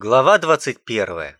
Глава 21.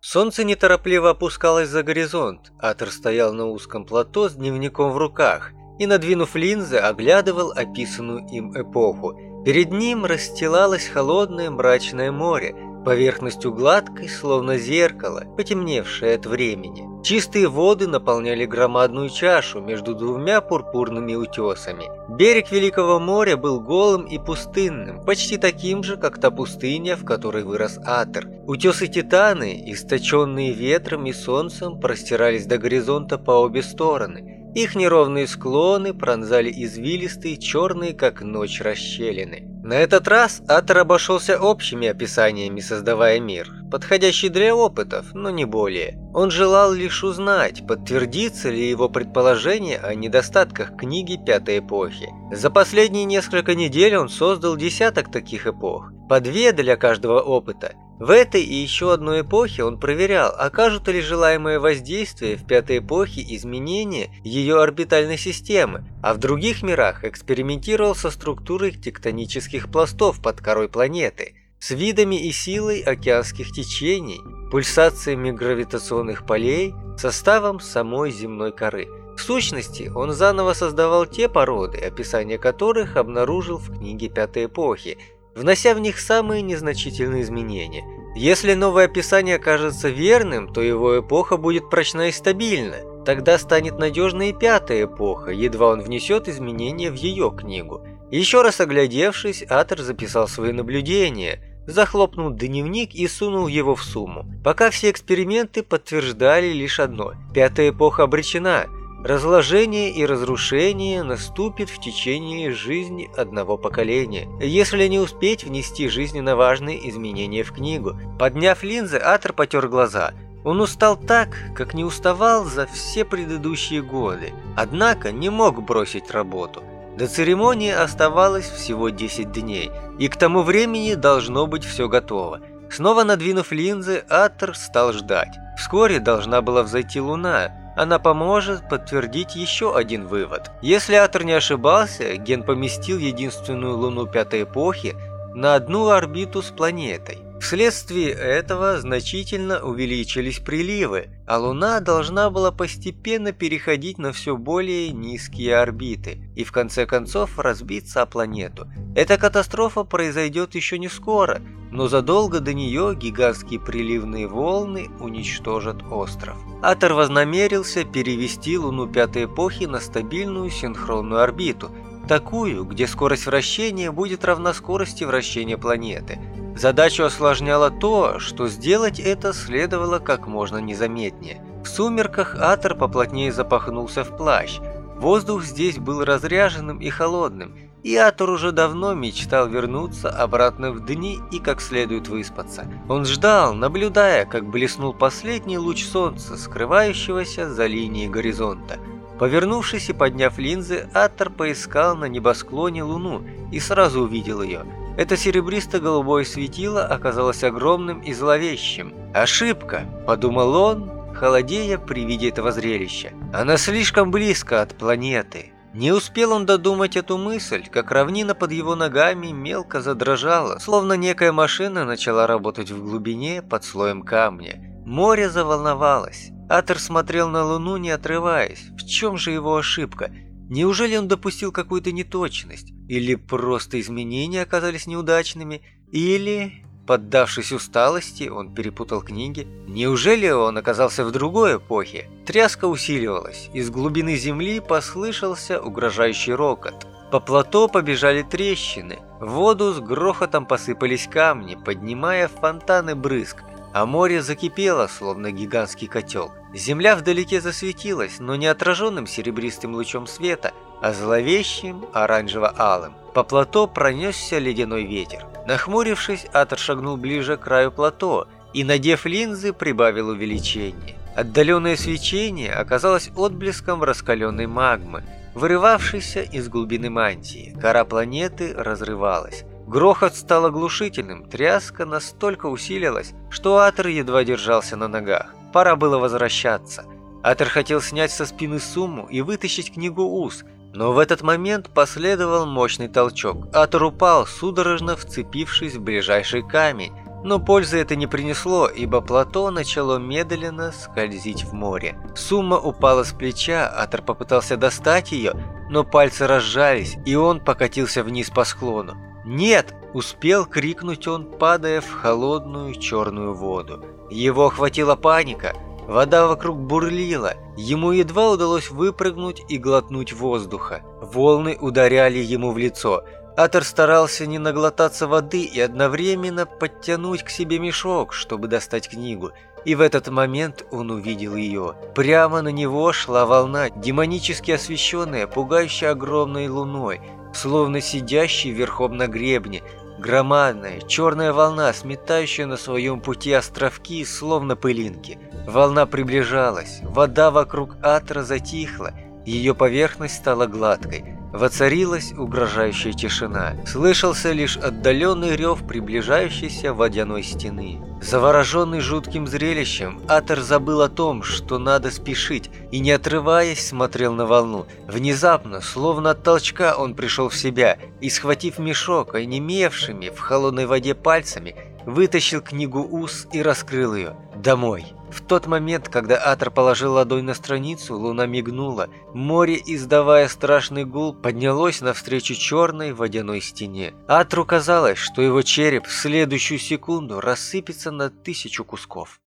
Солнце неторопливо опускалось за горизонт. Атер стоял на узком плато с дневником в руках и, надвинув линзы, оглядывал описанную им эпоху. Перед ним расстилалось холодное мрачное море, поверхностью гладкой, словно зеркало, потемневшее от времени. Чистые воды наполняли громадную чашу между двумя пурпурными утесами. Берег Великого моря был голым и пустынным, почти таким же, как та пустыня, в которой вырос Атер. Утесы Титаны, источенные ветром и солнцем, простирались до горизонта по обе стороны – их неровные склоны пронзали извилистые, черные, как ночь, расщелины. На этот раз Атор обошелся общими описаниями, создавая мир, подходящий для опытов, но не более. Он желал лишь узнать, подтвердится ли его предположение о недостатках книги Пятой Эпохи. За последние несколько недель он создал десяток таких эпох, по две для каждого опыта, в этой и еще одной эпохе он проверял, окажут ли желаемое воздействие в пятой эпохе изменения ее орбитальной системы, а в других мирах экспериментировал со структурой тектонических пластов под корой планеты, с видами и силой океанских течений, пульсациями гравитационных полей, составом самой земной коры. В сущности, он заново создавал те породы, описание которых обнаружил в книге Пятой эпохи – внося в них самые незначительные изменения. Если новое описание окажется верным, то его эпоха будет прочна и стабильна. Тогда станет надежной и пятая эпоха, едва он внесет изменения в ее книгу. Еще раз оглядевшись, Атер записал свои наблюдения, захлопнул дневник и сунул его в сумму. Пока все эксперименты подтверждали лишь одно – пятая эпоха обречена – Разложение и разрушение наступит в течение жизни одного поколения, если не успеть внести жизненно важные изменения в книгу. Подняв линзы, Атер потер глаза. Он устал так, как не уставал за все предыдущие годы, однако не мог бросить работу. До церемонии оставалось всего 10 дней, и к тому времени должно быть все готово. Снова надвинув линзы, Атер стал ждать. Вскоре должна была взойти луна, она поможет подтвердить еще один вывод. Если Атор не ошибался, Ген поместил единственную Луну Пятой Эпохи на одну орбиту с планетой. Вследствие этого значительно увеличились приливы, а Луна должна была постепенно переходить на все более низкие орбиты и в конце концов разбиться о планету. Эта катастрофа произойдет еще не скоро, но задолго до нее гигантские приливные волны уничтожат остров. Атор вознамерился перевести Луну Пятой Эпохи на стабильную синхронную орбиту, такую, где скорость вращения будет равна скорости вращения планеты. Задачу осложняло то, что сделать это следовало как можно незаметнее. В сумерках Атор поплотнее запахнулся в плащ. Воздух здесь был разряженным и холодным, и Атор уже давно мечтал вернуться обратно в дни и как следует выспаться. Он ждал, наблюдая, как блеснул последний луч солнца, скрывающегося за линией горизонта. Повернувшись и подняв линзы, Атор поискал на небосклоне луну и сразу увидел ее. Это серебристо-голубое светило оказалось огромным и зловещим. «Ошибка!» – подумал он, холодея при виде этого зрелища. «Она слишком близко от планеты». Не успел он додумать эту мысль, как равнина под его ногами мелко задрожала, словно некая машина начала работать в глубине под слоем камня. Море заволновалось. Атер смотрел на Луну, не отрываясь. В чем же его ошибка? Неужели он допустил какую-то неточность? Или просто изменения оказались неудачными? Или Поддавшись усталости, он перепутал книги. Неужели он оказался в другой эпохе? Тряска усиливалась. Из глубины земли послышался угрожающий рокот. По плато побежали трещины. В воду с грохотом посыпались камни, поднимая фонтаны брызг. А море закипело, словно гигантский котел. Земля вдалеке засветилась, но не отраженным серебристым лучом света, а зловещим оранжево-алым. По плато пронесся ледяной ветер. Нахмурившись, Атор шагнул ближе к краю плато и, надев линзы, прибавил увеличение. Отдаленное свечение оказалось отблеском раскаленной магмы, вырывавшейся из глубины мантии. Кора планеты разрывалась. Грохот стал оглушительным, тряска настолько усилилась, что Атор едва держался на ногах. Пора было возвращаться. Атор хотел снять со спины сумму и вытащить книгу Уз, но в этот момент последовал мощный толчок. Атор упал, судорожно вцепившись в ближайший камень. Но пользы это не принесло, ибо плато начало медленно скользить в море. Сумма упала с плеча, Атор попытался достать ее, но пальцы разжались, и он покатился вниз по склону. «Нет!» – успел крикнуть он, падая в холодную черную воду. Его охватила паника. Вода вокруг бурлила. Ему едва удалось выпрыгнуть и глотнуть воздуха. Волны ударяли ему в лицо. Атор старался не наглотаться воды и одновременно подтянуть к себе мешок, чтобы достать книгу. И в этот момент он увидел ее. Прямо на него шла волна, демонически освещенная, пугающе огромной луной, словно сидящий верхом на гребне, Громадная черная волна, сметающая на своем пути островки, словно пылинки. Волна приближалась, вода вокруг Атра затихла, ее поверхность стала гладкой. Воцарилась угрожающая тишина. Слышался лишь отдаленный рев приближающейся водяной стены. Завороженный жутким зрелищем, Атер забыл о том, что надо спешить, и не отрываясь смотрел на волну. Внезапно, словно от толчка, он пришел в себя и, схватив мешок, онемевшими в холодной воде пальцами, вытащил книгу УС и раскрыл ее. Домой. В тот момент, когда Атор положил ладонь на страницу, луна мигнула. Море, издавая страшный гул, поднялось навстречу черной водяной стене. Атру казалось, что его череп в следующую секунду рассыпется на тысячу кусков.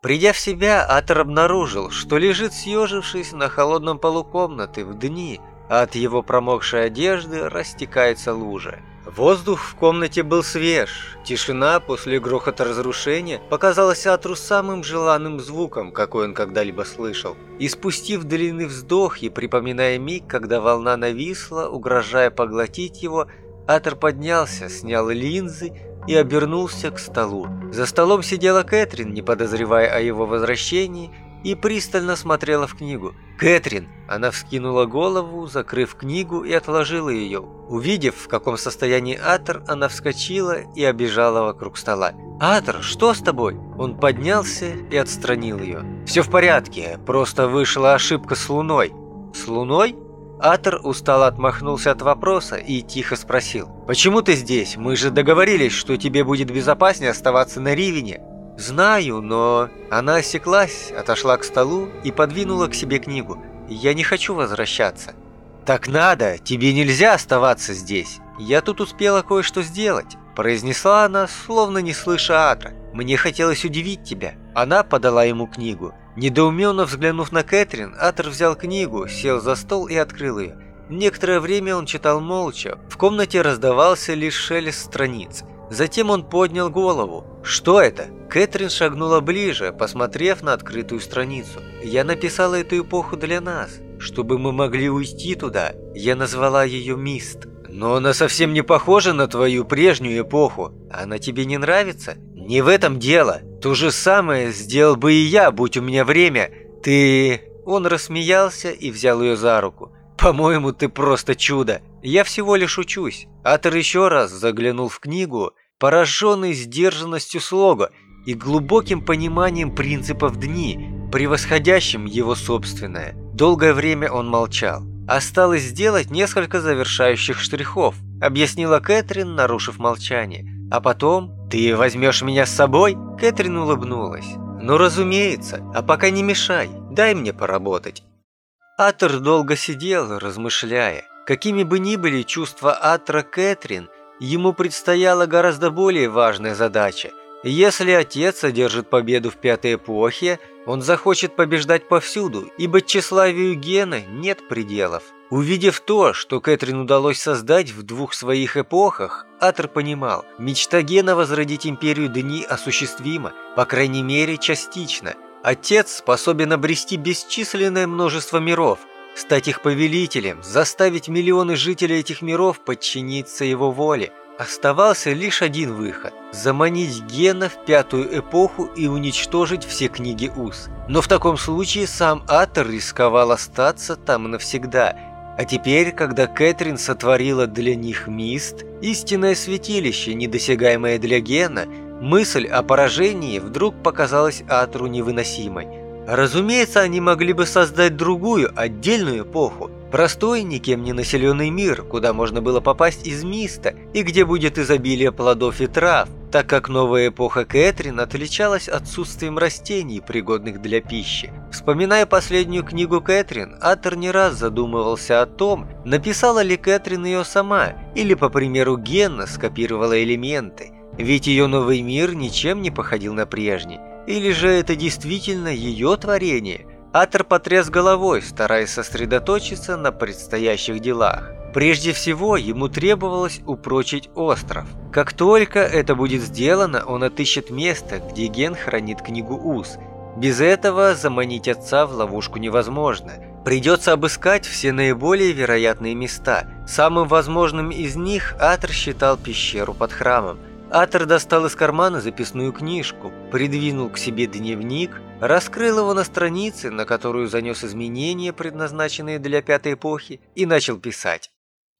Придя в себя, Атор обнаружил, что лежит съежившись на холодном полу комнаты в дни, а от его промокшей одежды растекается лужа. Воздух в комнате был свеж. Тишина после грохота разрушения показалась Атру самым желанным звуком, какой он когда-либо слышал. И спустив длинный вздох и припоминая миг, когда волна нависла, угрожая поглотить его, Атр поднялся, снял линзы и обернулся к столу. За столом сидела Кэтрин, не подозревая о его возвращении, и пристально смотрела в книгу. «Кэтрин!» Она вскинула голову, закрыв книгу и отложила ее. Увидев, в каком состоянии Атор, она вскочила и обежала вокруг стола. «Атор, что с тобой?» Он поднялся и отстранил ее. «Все в порядке, просто вышла ошибка с Луной». «С Луной?» Атор устало отмахнулся от вопроса и тихо спросил. «Почему ты здесь? Мы же договорились, что тебе будет безопаснее оставаться на Ривине». «Знаю, но...» Она осеклась, отошла к столу и подвинула к себе книгу. «Я не хочу возвращаться». «Так надо, тебе нельзя оставаться здесь. Я тут успела кое-что сделать», произнесла она, словно не слыша Атра. «Мне хотелось удивить тебя». Она подала ему книгу. Недоуменно взглянув на Кэтрин, Атр взял книгу, сел за стол и открыл ее. Некоторое время он читал молча. В комнате раздавался лишь шелест страниц – Затем он поднял голову. «Что это?» Кэтрин шагнула ближе, посмотрев на открытую страницу. «Я написала эту эпоху для нас, чтобы мы могли уйти туда. Я назвала ее Мист. Но она совсем не похожа на твою прежнюю эпоху. Она тебе не нравится? Не в этом дело. То же самое сделал бы и я, будь у меня время. Ты...» Он рассмеялся и взял ее за руку. «По-моему, ты просто чудо. Я всего лишь учусь». Атор еще раз заглянул в книгу, пораженный сдержанностью слога и глубоким пониманием принципов дни, превосходящим его собственное. Долгое время он молчал. «Осталось сделать несколько завершающих штрихов», объяснила Кэтрин, нарушив молчание. «А потом ты возьмешь меня с собой?» Кэтрин улыбнулась. «Ну, разумеется. А пока не мешай. Дай мне поработать». Атор долго сидел, размышляя. Какими бы ни были чувства Атра Кэтрин, ему предстояла гораздо более важная задача. Если отец одержит победу в Пятой Эпохе, он захочет побеждать повсюду, ибо тщеславию Гена нет пределов. Увидев то, что Кэтрин удалось создать в двух своих эпохах, Атр понимал, мечта Гена возродить империю Дни осуществима, по крайней мере частично. Отец способен обрести бесчисленное множество миров – стать их повелителем, заставить миллионы жителей этих миров подчиниться его воле. Оставался лишь один выход – заманить Гена в пятую эпоху и уничтожить все книги УС. Но в таком случае сам Атор рисковал остаться там навсегда. А теперь, когда Кэтрин сотворила для них Мист, истинное святилище, недосягаемое для Гена, мысль о поражении вдруг показалась Атору невыносимой – Разумеется, они могли бы создать другую, отдельную эпоху, Простой, никем не населенный мир, куда можно было попасть из Миста, и где будет изобилие плодов и трав, так как новая эпоха Кэтрин отличалась отсутствием растений, пригодных для пищи. Вспоминая последнюю книгу Кэтрин, Атер не раз задумывался о том, написала ли Кэтрин ее сама, или, по примеру Генна, скопировала элементы. Ведь ее новый мир ничем не походил на прежний. Или же это действительно ее творение – Атер потряс головой, стараясь сосредоточиться на предстоящих делах. Прежде всего, ему требовалось упрочить остров. Как только это будет сделано, он отыщет место, где Ген хранит книгу Уз. Без этого заманить отца в ловушку невозможно. Придется обыскать все наиболее вероятные места. Самым возможным из них Атер считал пещеру под храмом. Атер достал из кармана записную книжку, придвинул к себе дневник раскрыл его на странице, на которую занес изменения, предназначенные для пятой эпохи, и начал писать.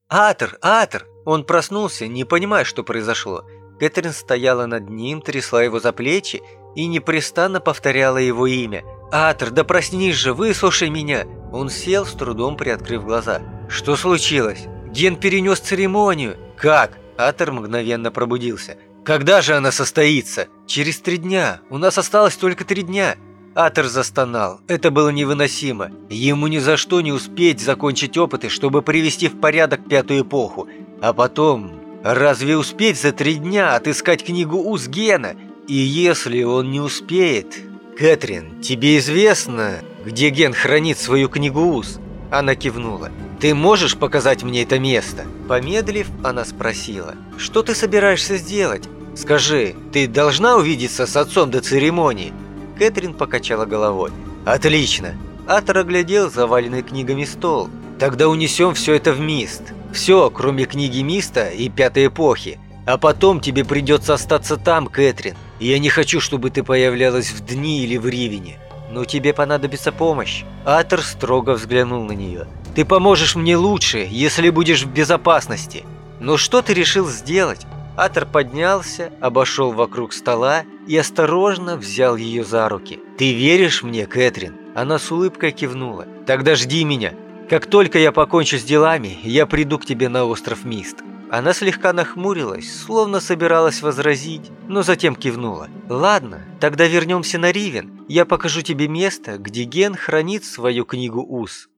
«Атер! Атер!» Он проснулся, не понимая, что произошло. Кэтрин стояла над ним, трясла его за плечи и непрестанно повторяла его имя. «Атер, да проснись же, выслушай меня!» Он сел, с трудом приоткрыв глаза. «Что случилось? Ген перенес церемонию!» «Как?» Атер мгновенно пробудился. «Когда же она состоится?» «Через три дня. У нас осталось только три дня. Атер застонал. Это было невыносимо. Ему ни за что не успеть закончить опыты, чтобы привести в порядок пятую эпоху. А потом... Разве успеть за три дня отыскать книгу Уз Гена? И если он не успеет... «Кэтрин, тебе известно, где Ген хранит свою книгу Уз?» Она кивнула. «Ты можешь показать мне это место?» Помедлив, она спросила. «Что ты собираешься сделать? Скажи, ты должна увидеться с отцом до церемонии?» Кэтрин покачала головой. «Отлично!» Атор оглядел заваленный книгами стол. «Тогда унесем все это в Мист. Все, кроме книги Миста и Пятой Эпохи. А потом тебе придется остаться там, Кэтрин. Я не хочу, чтобы ты появлялась в Дни или в Ривене. Но тебе понадобится помощь». Атор строго взглянул на нее. «Ты поможешь мне лучше, если будешь в безопасности. Но что ты решил сделать?» Атор поднялся, обошел вокруг стола и осторожно взял ее за руки. «Ты веришь мне, Кэтрин?» Она с улыбкой кивнула. «Тогда жди меня. Как только я покончу с делами, я приду к тебе на остров Мист». Она слегка нахмурилась, словно собиралась возразить, но затем кивнула. «Ладно, тогда вернемся на Ривен. Я покажу тебе место, где Ген хранит свою книгу Ус».